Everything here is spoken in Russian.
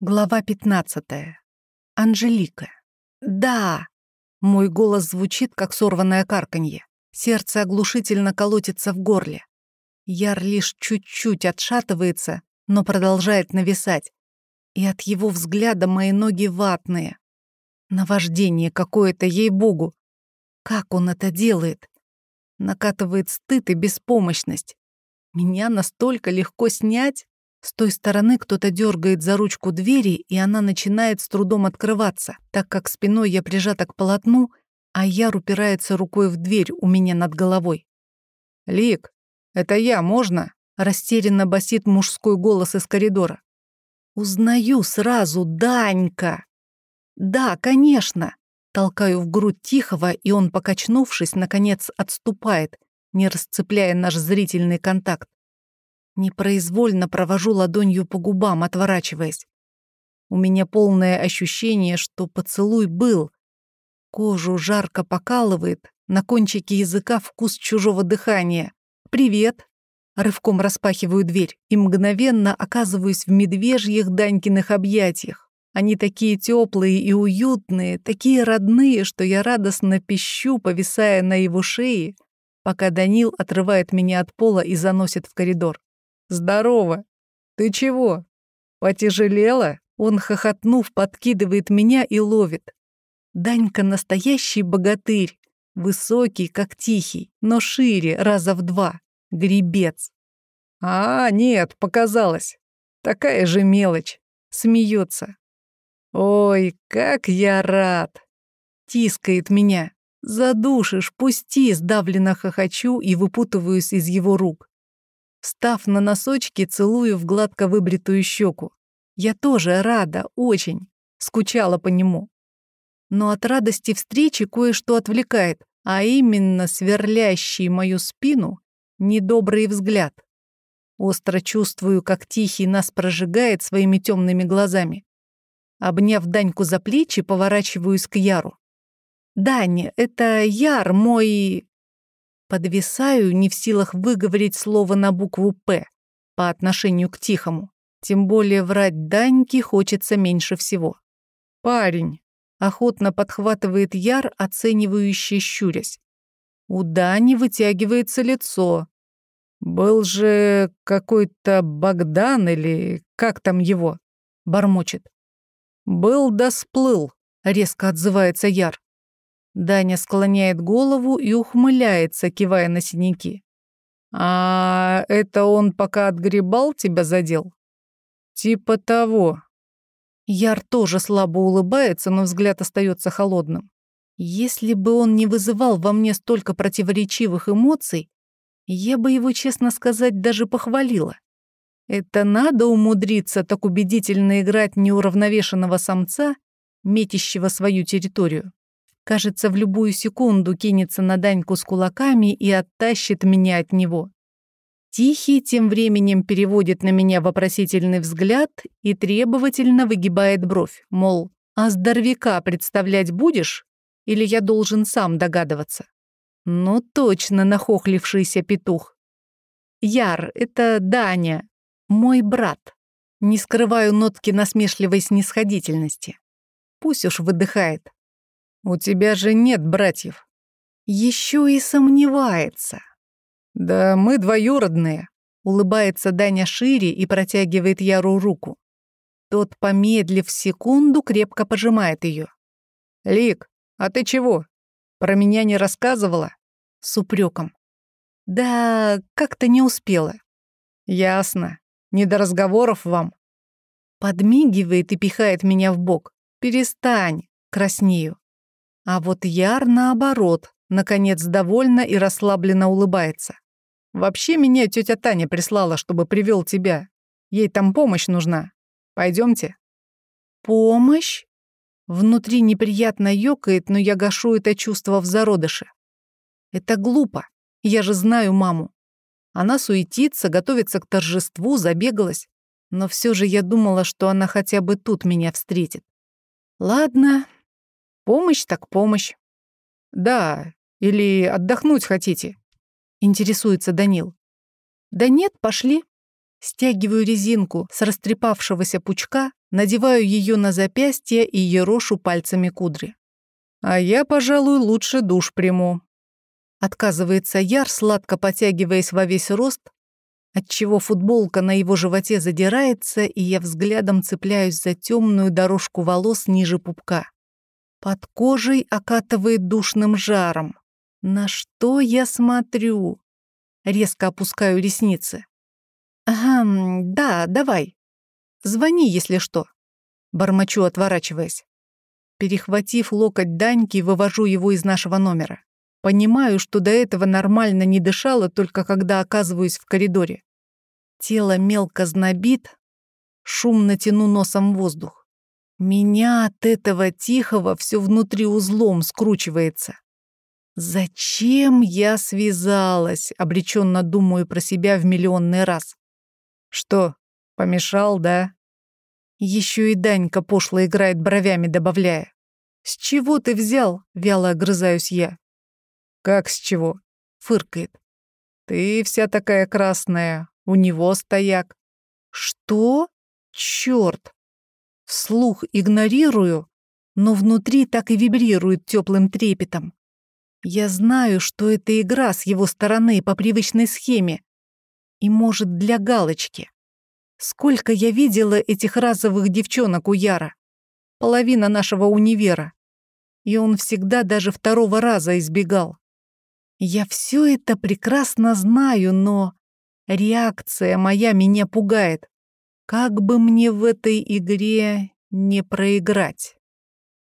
Глава 15. Анжелика. «Да!» Мой голос звучит, как сорванное карканье. Сердце оглушительно колотится в горле. Яр лишь чуть-чуть отшатывается, но продолжает нависать. И от его взгляда мои ноги ватные. Наваждение какое-то, ей-богу. Как он это делает? Накатывает стыд и беспомощность. Меня настолько легко снять? С той стороны кто-то дергает за ручку двери, и она начинает с трудом открываться, так как спиной я прижата к полотну, а Яр упирается рукой в дверь у меня над головой. «Лик, это я, можно?» — растерянно басит мужской голос из коридора. «Узнаю сразу, Данька!» «Да, конечно!» Толкаю в грудь Тихого, и он, покачнувшись, наконец отступает, не расцепляя наш зрительный контакт. Непроизвольно провожу ладонью по губам, отворачиваясь. У меня полное ощущение, что поцелуй был. Кожу жарко покалывает, на кончике языка вкус чужого дыхания. «Привет!» Рывком распахиваю дверь и мгновенно оказываюсь в медвежьих Данькиных объятиях. Они такие теплые и уютные, такие родные, что я радостно пищу, повисая на его шее, пока Данил отрывает меня от пола и заносит в коридор. «Здорово! Ты чего? Потяжелела?» Он, хохотнув, подкидывает меня и ловит. Данька настоящий богатырь, высокий, как тихий, но шире раза в два. Гребец. «А, нет, показалось. Такая же мелочь». Смеется. «Ой, как я рад!» Тискает меня. «Задушишь, пусти!» Сдавленно хохочу и выпутываюсь из его рук. Став на носочки, целую в гладко выбритую щеку. Я тоже рада, очень. Скучала по нему. Но от радости встречи кое-что отвлекает, а именно сверлящий мою спину недобрый взгляд. Остро чувствую, как Тихий нас прожигает своими темными глазами. Обняв Даньку за плечи, поворачиваюсь к Яру. «Даня, это Яр, мой...» Подвисаю, не в силах выговорить слово на букву «П» по отношению к Тихому. Тем более врать Даньке хочется меньше всего. «Парень», — охотно подхватывает Яр, оценивающе щурясь. У Дани вытягивается лицо. «Был же какой-то Богдан или как там его?» — бормочет. «Был да сплыл», — резко отзывается Яр. Даня склоняет голову и ухмыляется, кивая на синяки. «А это он пока отгребал тебя задел?» «Типа того». Яр тоже слабо улыбается, но взгляд остается холодным. Если бы он не вызывал во мне столько противоречивых эмоций, я бы его, честно сказать, даже похвалила. Это надо умудриться так убедительно играть неуравновешенного самца, метящего свою территорию. Кажется, в любую секунду кинется на Даньку с кулаками и оттащит меня от него. Тихий тем временем переводит на меня вопросительный взгляд и требовательно выгибает бровь, мол, «А здоровяка представлять будешь? Или я должен сам догадываться?» Ну, точно нахохлившийся петух. Яр, это Даня, мой брат. Не скрываю нотки насмешливой снисходительности. Пусть уж выдыхает. У тебя же нет братьев. Еще и сомневается. Да мы двоюродные. Улыбается Даня шире и протягивает Яру руку. Тот, помедлив секунду, крепко пожимает ее. Лик, а ты чего? Про меня не рассказывала? С упреком. Да, как-то не успела. Ясно. Не до разговоров вам. Подмигивает и пихает меня в бок. Перестань, краснею. А вот Яр, наоборот, наконец довольно и расслабленно улыбается. «Вообще меня тетя Таня прислала, чтобы привел тебя. Ей там помощь нужна. Пойдемте. «Помощь?» Внутри неприятно ёкает, но я гашу это чувство в зародыше. Это глупо. Я же знаю маму. Она суетится, готовится к торжеству, забегалась. Но все же я думала, что она хотя бы тут меня встретит. Ладно, Помощь так помощь. Да, или отдохнуть хотите? Интересуется Данил. Да нет, пошли. Стягиваю резинку с растрепавшегося пучка, надеваю ее на запястье и ерошу пальцами кудри. «А я, пожалуй, лучше душ приму». Отказывается Яр, сладко потягиваясь во весь рост, отчего футболка на его животе задирается, и я взглядом цепляюсь за темную дорожку волос ниже пупка. Под кожей окатывает душным жаром. На что я смотрю? Резко опускаю ресницы. «Ага, да, давай. Звони, если что». Бормочу, отворачиваясь. Перехватив локоть Даньки, вывожу его из нашего номера. Понимаю, что до этого нормально не дышала, только когда оказываюсь в коридоре. Тело мелко знобит, шумно тяну носом воздух. Меня от этого тихого все внутри узлом скручивается. Зачем я связалась? Обреченно думаю про себя в миллионный раз. Что, помешал, да? Еще и Данька пошло играет бровями, добавляя. «С чего ты взял?» — вяло огрызаюсь я. «Как с чего?» — фыркает. «Ты вся такая красная, у него стояк». «Что? Чёрт!» Вслух игнорирую, но внутри так и вибрирует теплым трепетом. Я знаю, что это игра с его стороны по привычной схеме. И, может, для галочки. Сколько я видела этих разовых девчонок у Яра. Половина нашего универа. И он всегда даже второго раза избегал. Я все это прекрасно знаю, но реакция моя меня пугает. Как бы мне в этой игре не проиграть?